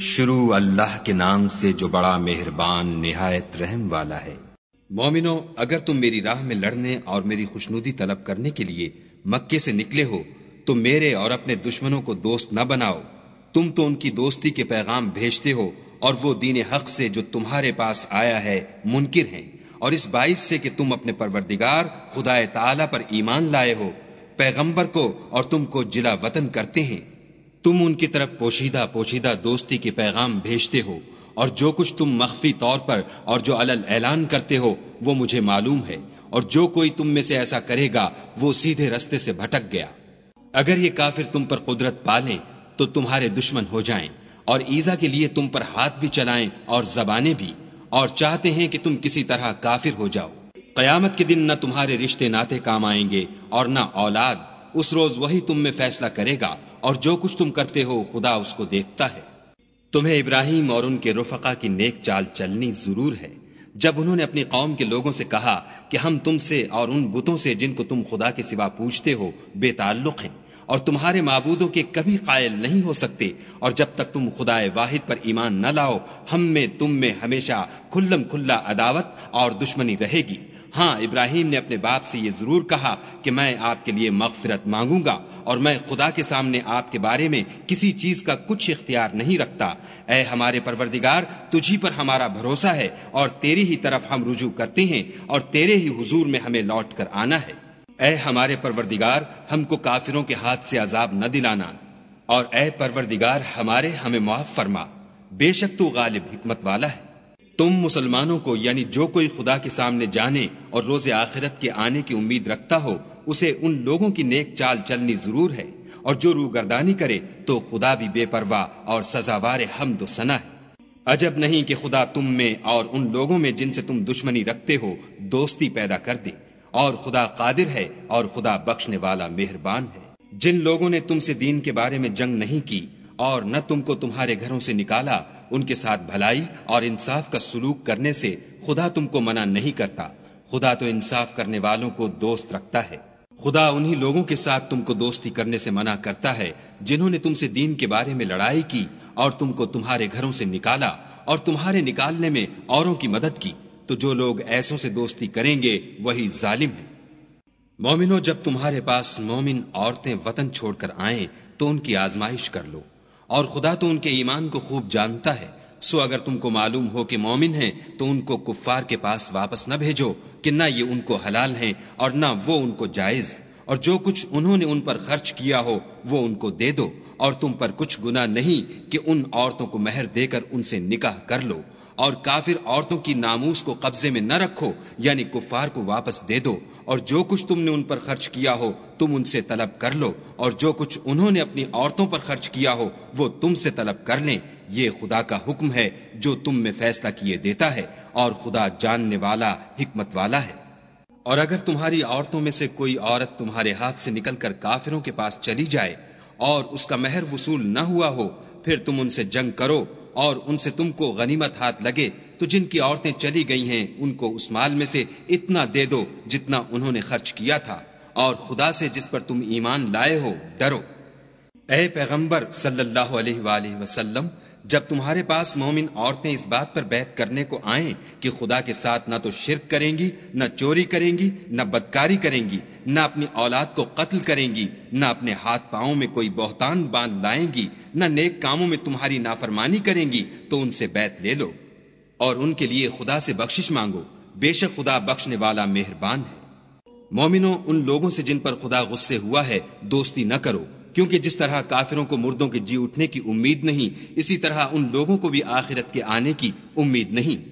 شروع اللہ کے نام سے جو بڑا مہربان نہایت رحم والا ہے۔ مومنو، اگر تم میری راہ میں لڑنے اور میری خوشنودی طلب کرنے کے لیے مکے سے نکلے ہو، تو میرے اور اپنے دشمنوں کو دوست نہ بناؤ۔ تم تو ان کی دوستی کے پیغام بھیجتے ہو اور وہ دین حق سے جو تمہارے پاس آیا ہے منکر ہیں۔ اور اس باعث سے کہ تم اپنے پروردگار خدا تعالی پر ایمان لائے ہو، پیغمبر کو اور تم کو جلا وطن کرتے ہیں۔ تم ان کی طرف پوشیدہ پوشیدہ دوستی کے پیغام بھیجتے ہو اور جو کچھ تم مخفی طور پر اور جو علل اعلان کرتے ہو، وہ مجھے معلوم ہے۔ اور جو کوئی تم میں سے ایسا کرے گا، وہ سیدھے رستے سے بھٹک گیا۔ اگر یہ کافر تم پر قدرت پالیں تو تمہارے دشمن ہو جائیں۔ اور ایزا کے لیے تم پر ہاتھ بھی چلائیں اور زبانیں بھی۔ اور چاہتے ہیں کہ تم کسی طرح کافر ہو جاؤ۔ قیامت کے دن نہ تمہارے رشتے ناتے کام آئیں گے اور نہ اولاد۔ اس روز وہی تم میں فیصلہ کرے گا اور جو کچھ تم کرتے ہو خدا اس کو دیکھتا ہے۔ تمہیں ابراہیم اور ان کے رفقا کی نیک چال چلنی ضرور ہے۔ جب انہوں نے اپنی قوم کے لوگوں سے کہا کہ ہم تم سے اور ان بتوں سے جن کو تم خدا کے سوا پوچھتے ہو بے تعلق ہیں۔ اور تمہارے معبودوں کے کبھی قائل نہیں ہو سکتے۔ اور جب تک تم خدا واحد پر ایمان نہ لاؤ، ہم میں، تم میں ہمیشہ کھلم کھلا عداوت اور دشمنی رہے گی۔ ہاں ابراہیم نے اپنے باپ سے یہ ضرور کہا کہ میں آپ کے لیے مغفرت مانگوں گا اور میں خدا کے سامنے آپ کے بارے میں کسی چیز کا کچھ اختیار نہیں رکھتا۔ اے ہمارے پروردگار تجھی پر ہمارا بھروسہ ہے اور تیری ہی طرف ہم رجوع کرتے ہیں اور تیرے ہی حضور میں ہمیں لوٹ کر آنا ہے۔ اے ہمارے پروردگار، ہم کو کافروں کے ہاتھ سے عذاب نہ دلانا۔ اور اے پروردگار، ہمارے ہمیں معاف فرما۔ بے شک تو غالب حکمت والا ہے۔ تم مسلمانوں کو یعنی جو کوئی خدا کے سامنے جانے اور روز آخرت کے آنے کی امید رکھتا ہو، اسے ان لوگوں کی نیک چال چلنی ضرور ہے۔ اور جو روگردانی کرے، تو خدا بھی بے پرواہ اور سزاوار حمد و سنا ہے۔ عجب نہیں کہ خدا تم میں اور ان لوگوں میں جن سے تم دشمنی رکھتے ہو، دوستی پیدا کر دے۔ اور خدا قادر ہے اور خدا بخشنے والا مہربان ہے۔ جن لوگوں نے تم سے دین کے بارے میں جنگ نہیں کی اور نہ تم کو تمہارے گھروں سے نکالا، ان کے ساتھ بھلائی اور انصاف کا سلوک کرنے سے خدا تم کو منع نہیں کرتا۔ خدا تو انصاف کرنے والوں کو دوست رکھتا ہے۔ خدا انہی لوگوں کے ساتھ تم کو دوستی کرنے سے منع کرتا ہے جنہوں نے تم سے دین کے بارے میں لڑائی کی اور تم کو تمہارے گھروں سے نکالا اور تمہارے نکالنے میں اوروں کی مدد کی۔ تو جو لوگ ایسوں سے دوستی کریں گے، وہی ظالم ہے مومنو جب تمہارے پاس مومن عورتیں وطن چھوڑ کر آئیں، تو ان کی آزمائش کر لو۔ اور خدا تو ان کے ایمان کو خوب جانتا ہے۔ سو اگر تم کو معلوم ہو کہ مومن ہیں، تو ان کو کفار کے پاس واپس نہ بھیجو کہ نہ یہ ان کو حلال ہیں اور نہ وہ ان کو جائز۔ اور جو کچھ انہوں نے ان پر خرچ کیا ہو، وہ ان کو دے دو۔ اور تم پر کچھ گنا نہیں کہ ان عورتوں کو مہر دے کر ان سے نکاح کر لو۔ اور کافر عورتوں کی ناموس کو قبضے میں نہ رکھو یعنی کفار کو واپس دے دو۔ اور جو کچھ تم نے ان پر خرچ کیا ہو، تم ان سے طلب کر لو۔ اور جو کچھ انہوں نے اپنی عورتوں پر خرچ کیا ہو، وہ تم سے طلب کر لیں۔ یہ خدا کا حکم ہے، جو تم میں فیصلہ کیے دیتا ہے۔ اور خدا جاننے والا، حکمت والا ہے۔ اور اگر تمہاری عورتوں میں سے کوئی عورت تمہارے ہاتھ سے نکل کر کافروں کے پاس چلی جائے اور اس کا مہر وصول نہ ہوا ہو، پھر تم ان سے جنگ کرو۔ اور ان سے تم کو غنیمت ہاتھ لگے تو جن کی عورتیں چلی گئی ہیں، ان کو اس مال میں سے اتنا دے دو جتنا انہوں نے خرچ کیا تھا۔ اور خدا سے جس پر تم ایمان لائے ہو، ڈرو۔ اے پیغمبر صلی اللہ علیہ وآلہ وسلم، جب تمہارے پاس مومن عورتیں اس بات پر بیت کرنے کو آئیں کہ خدا کے ساتھ نہ تو شرک کریں گی، نہ چوری کریں گی، نہ بدکاری کریں گی نہ اپنی اولاد کو قتل کریں گی، نہ اپنے ہاتھ پاؤں میں کوئی بہتان باندھ لائیں گی، نہ نیک کاموں میں تمہاری نافرمانی کریں گی، تو ان سے بیت لے لو۔ اور ان کے لیے خدا سے بخشش مانگو۔ بے شک خدا بخشنے والا مہربان ہے۔ مومنوں، ان لوگوں سے جن پر خدا غصے ہوا ہے، دوستی نہ کرو۔ کیونکہ جس طرح کافروں کو مردوں کے جی اٹھنے کی امید نہیں، اسی طرح ان لوگوں کو بھی آخرت کے آنے کی امید نہیں۔